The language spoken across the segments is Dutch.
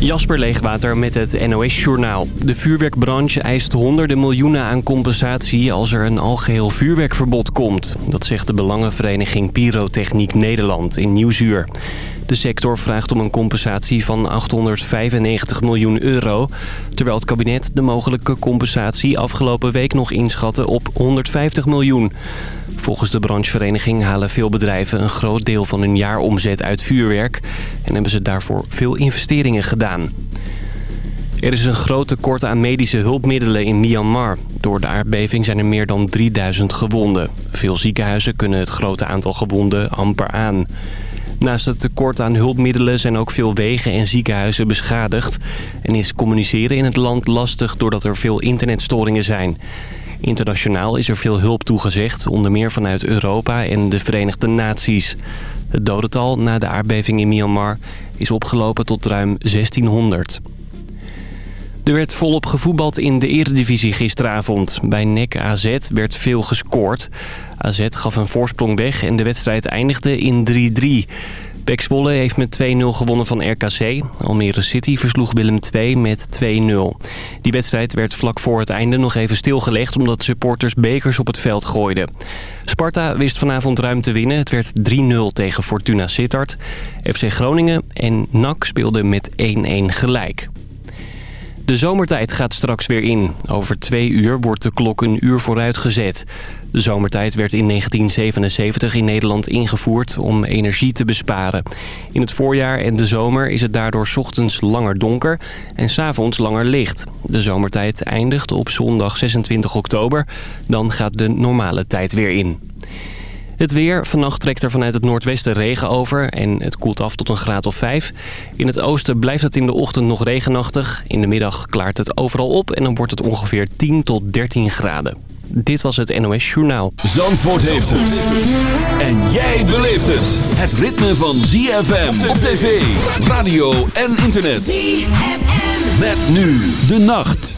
Jasper Leegwater met het NOS Journaal. De vuurwerkbranche eist honderden miljoenen aan compensatie als er een algeheel vuurwerkverbod komt. Dat zegt de belangenvereniging Pyrotechniek Nederland in Nieuwsuur. De sector vraagt om een compensatie van 895 miljoen euro... terwijl het kabinet de mogelijke compensatie afgelopen week nog inschatte op 150 miljoen. Volgens de branchevereniging halen veel bedrijven een groot deel van hun jaaromzet uit vuurwerk... en hebben ze daarvoor veel investeringen gedaan. Er is een groot tekort aan medische hulpmiddelen in Myanmar. Door de aardbeving zijn er meer dan 3000 gewonden. Veel ziekenhuizen kunnen het grote aantal gewonden amper aan. Naast het tekort aan hulpmiddelen zijn ook veel wegen en ziekenhuizen beschadigd. En is communiceren in het land lastig doordat er veel internetstoringen zijn. Internationaal is er veel hulp toegezegd, onder meer vanuit Europa en de Verenigde Naties. Het dodental na de aardbeving in Myanmar is opgelopen tot ruim 1600. Er werd volop gevoetbald in de eredivisie gisteravond. Bij NEC AZ werd veel gescoord. AZ gaf een voorsprong weg en de wedstrijd eindigde in 3-3. Pek Zwolle heeft met 2-0 gewonnen van RKC. Almere City versloeg Willem II met 2-0. Die wedstrijd werd vlak voor het einde nog even stilgelegd... omdat supporters bekers op het veld gooiden. Sparta wist vanavond ruim te winnen. Het werd 3-0 tegen Fortuna Sittard. FC Groningen en NAC speelden met 1-1 gelijk. De zomertijd gaat straks weer in. Over twee uur wordt de klok een uur vooruit gezet. De zomertijd werd in 1977 in Nederland ingevoerd om energie te besparen. In het voorjaar en de zomer is het daardoor ochtends langer donker en s'avonds langer licht. De zomertijd eindigt op zondag 26 oktober. Dan gaat de normale tijd weer in. Het weer. Vannacht trekt er vanuit het noordwesten regen over en het koelt af tot een graad of 5. In het oosten blijft het in de ochtend nog regenachtig. In de middag klaart het overal op en dan wordt het ongeveer 10 tot 13 graden. Dit was het NOS Journaal. Zandvoort heeft het. En jij beleeft het. Het ritme van ZFM op tv, radio en internet. ZFM. Met nu de nacht.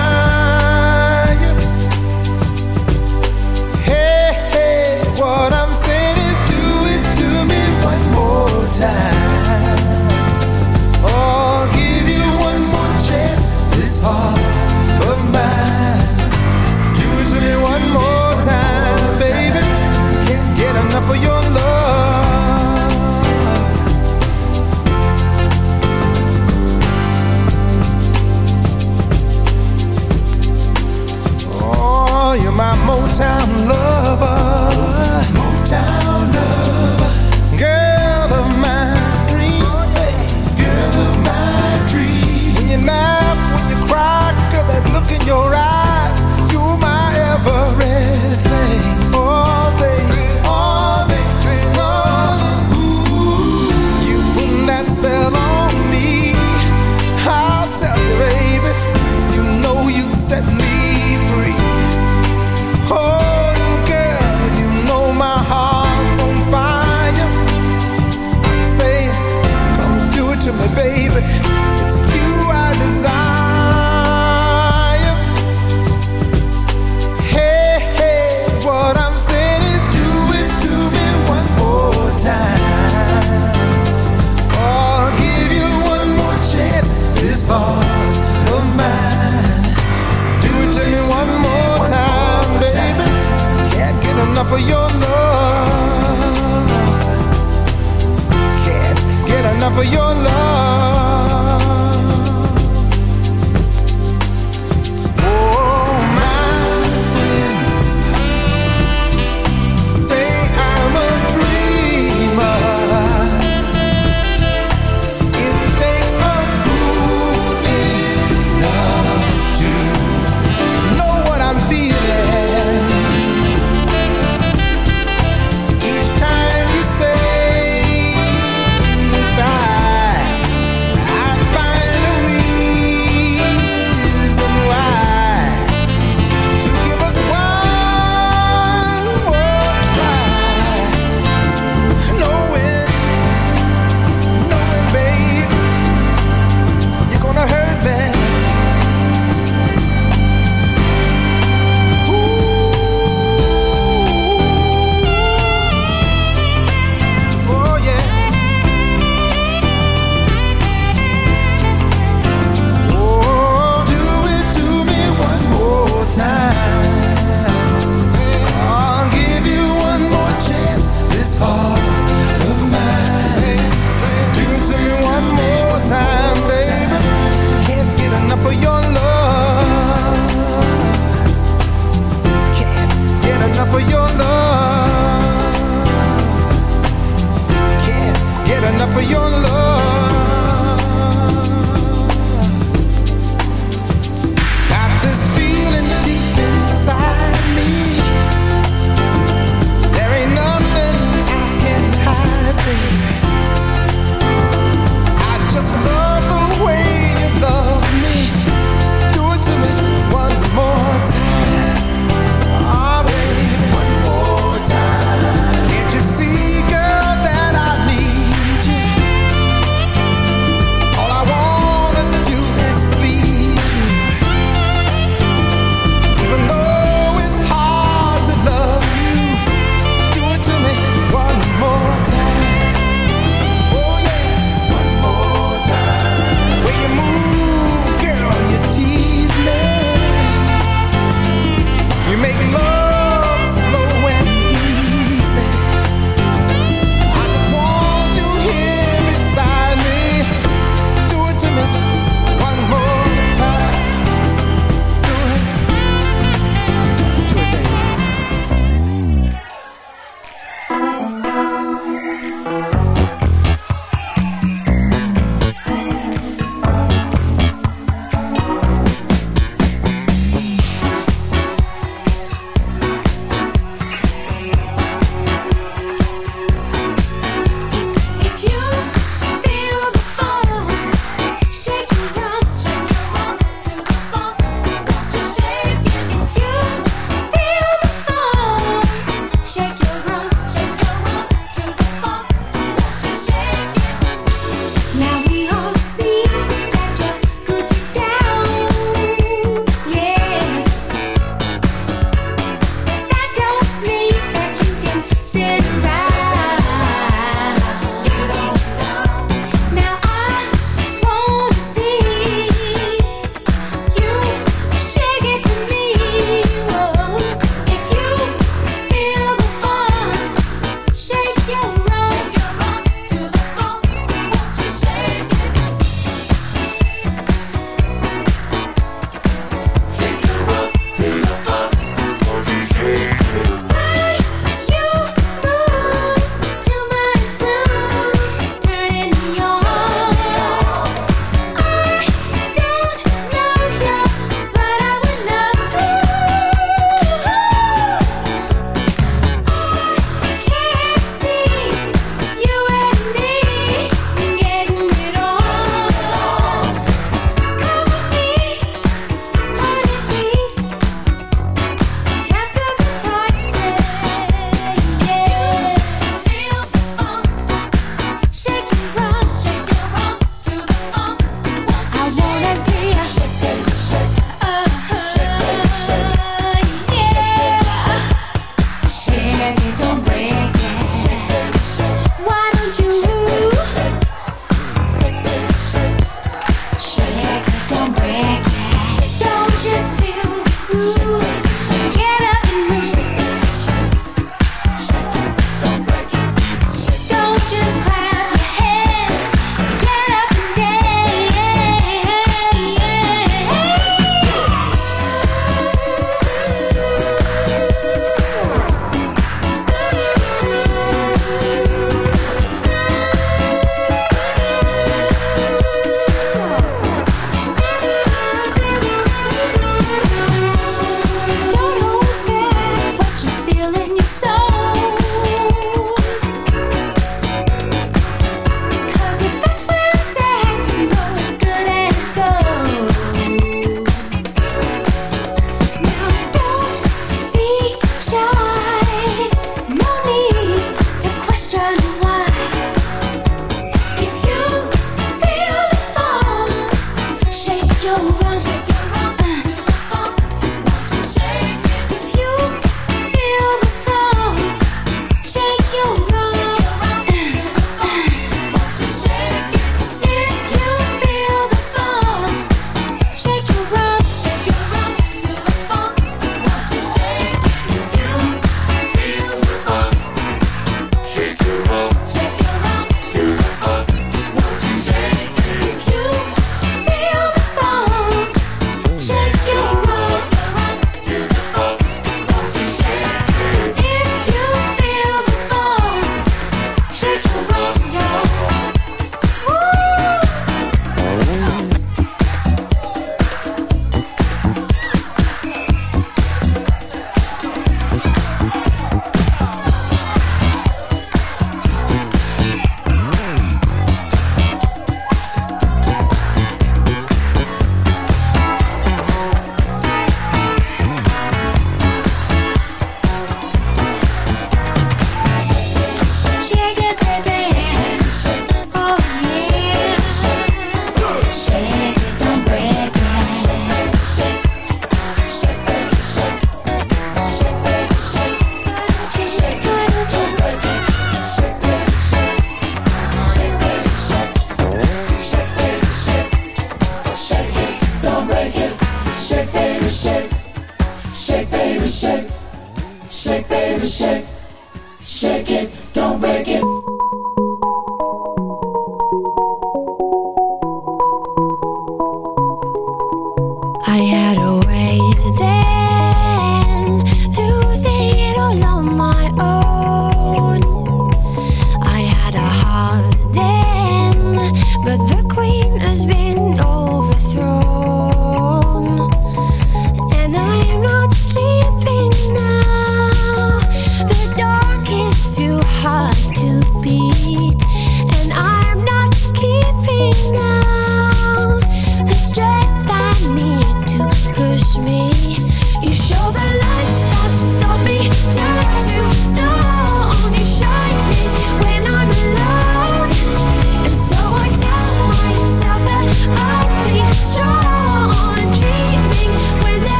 for your love. Oh, you're my Motown lover.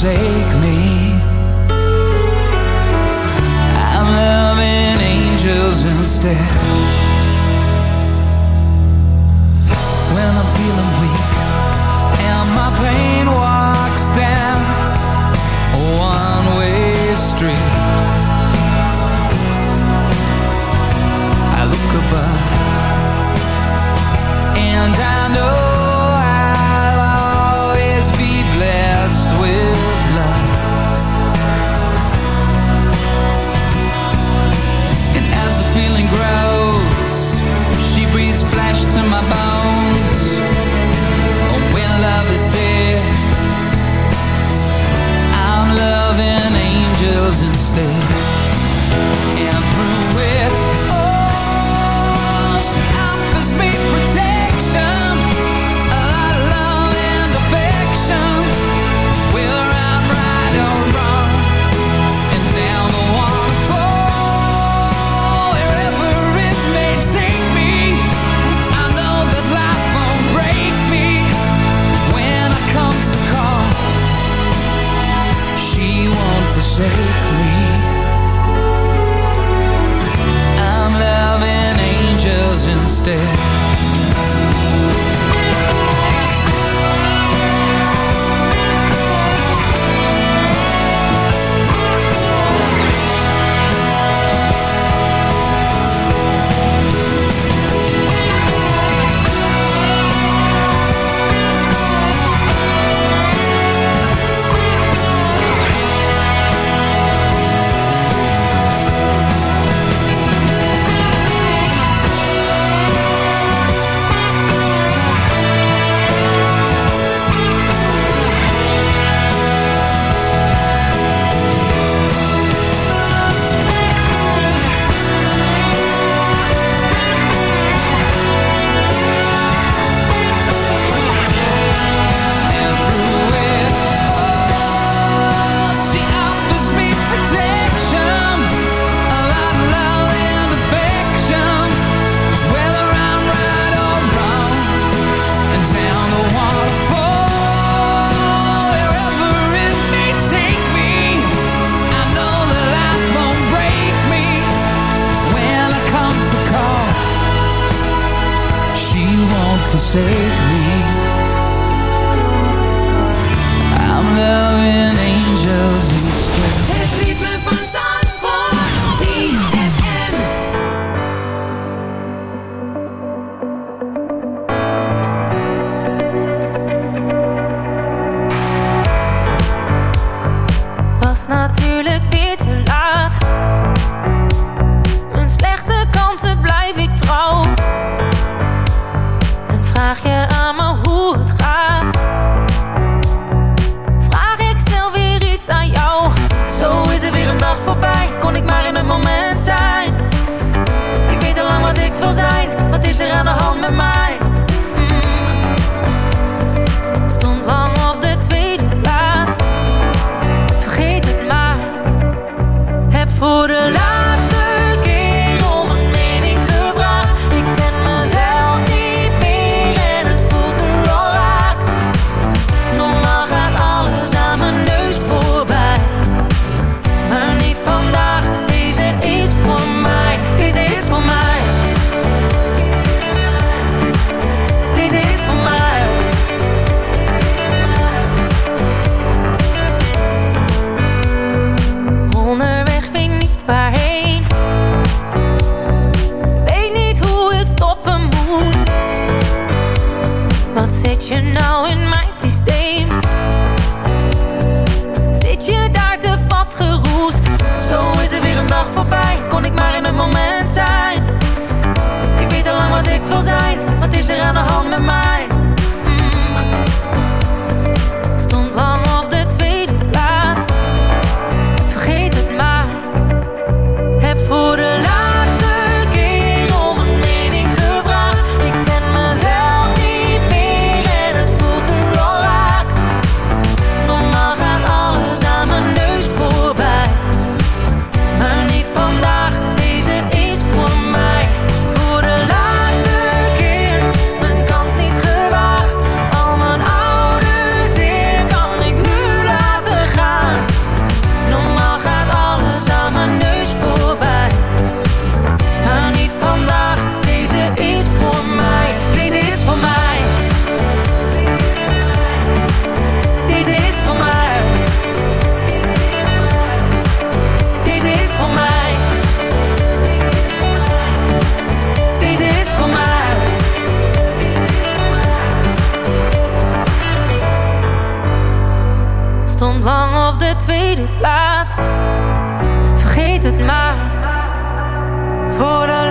Forsake me. Vergeet het maar. Voor de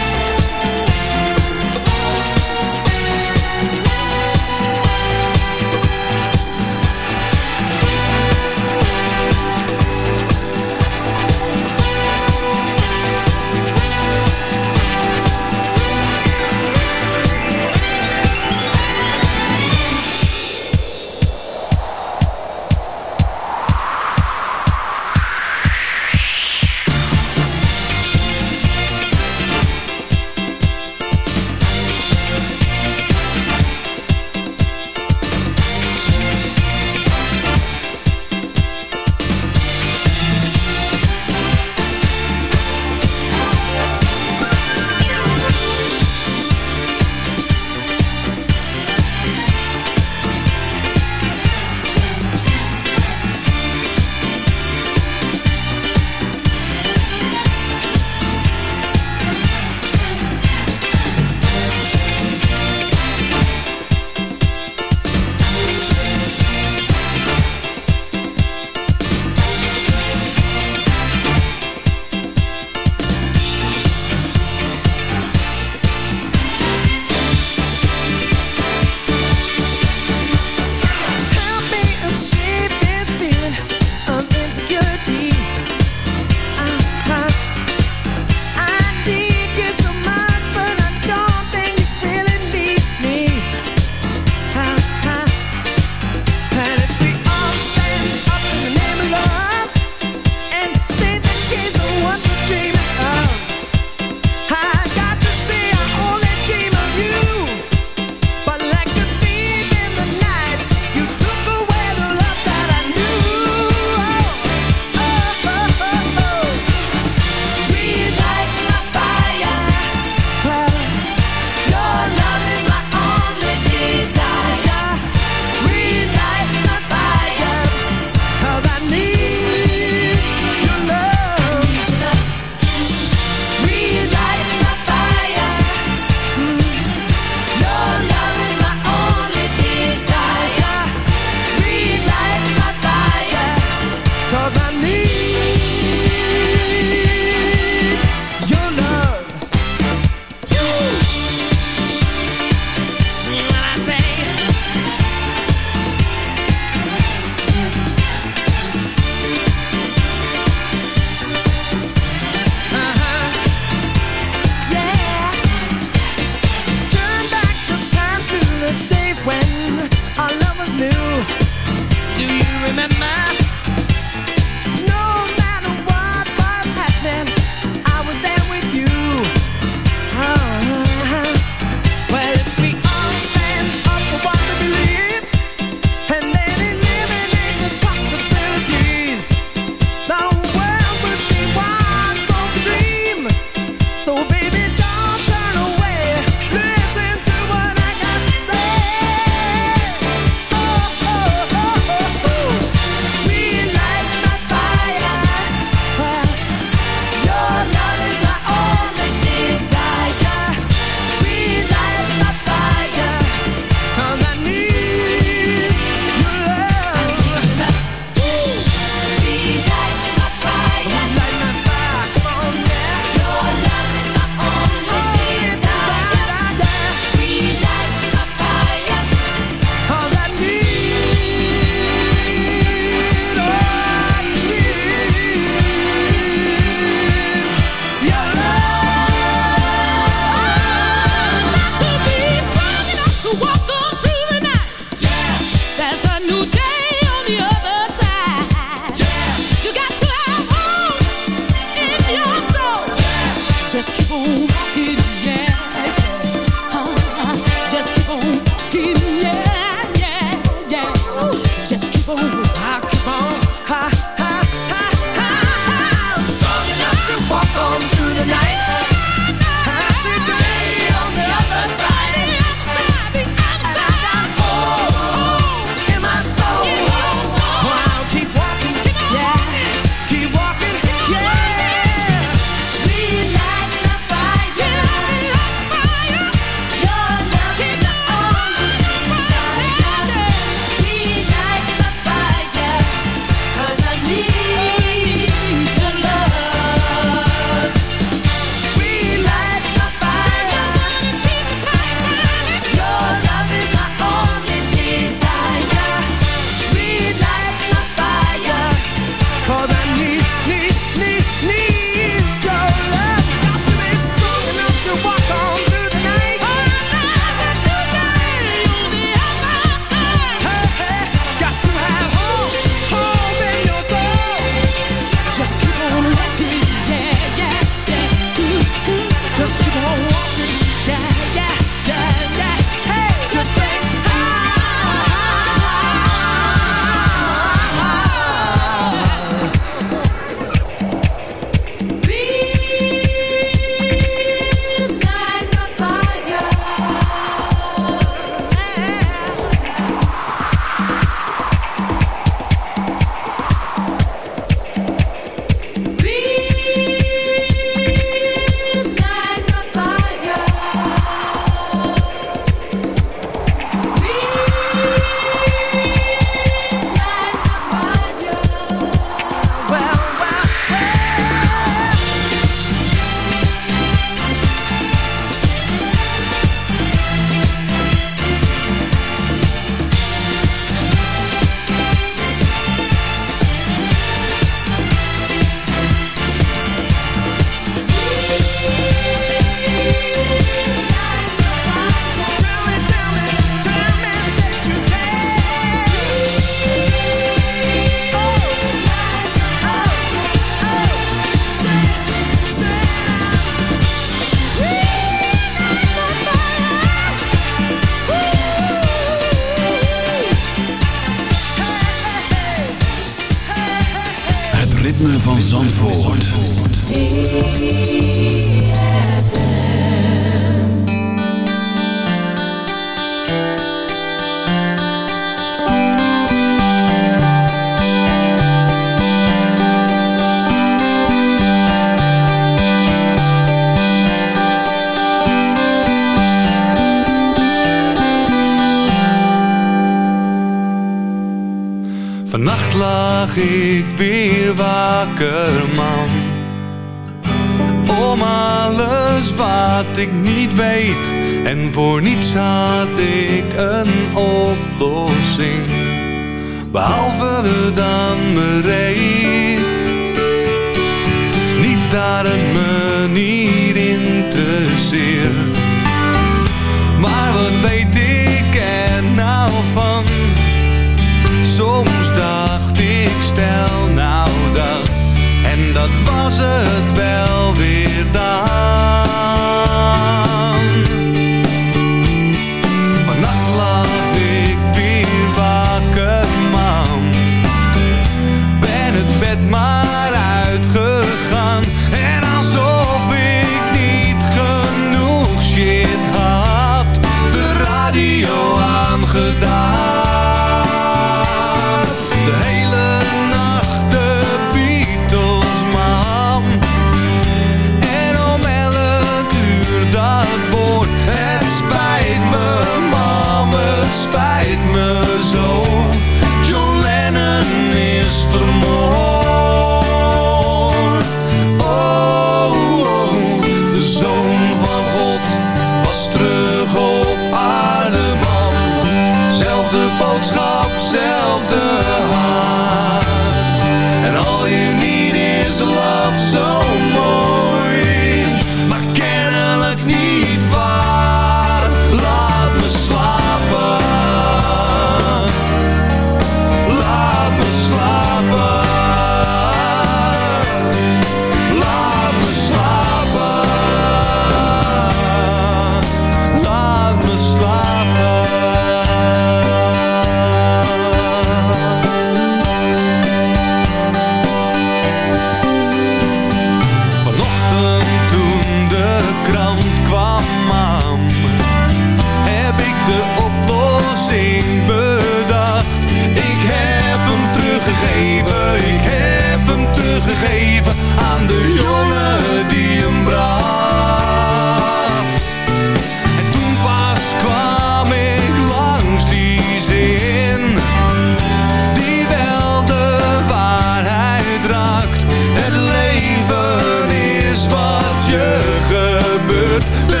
het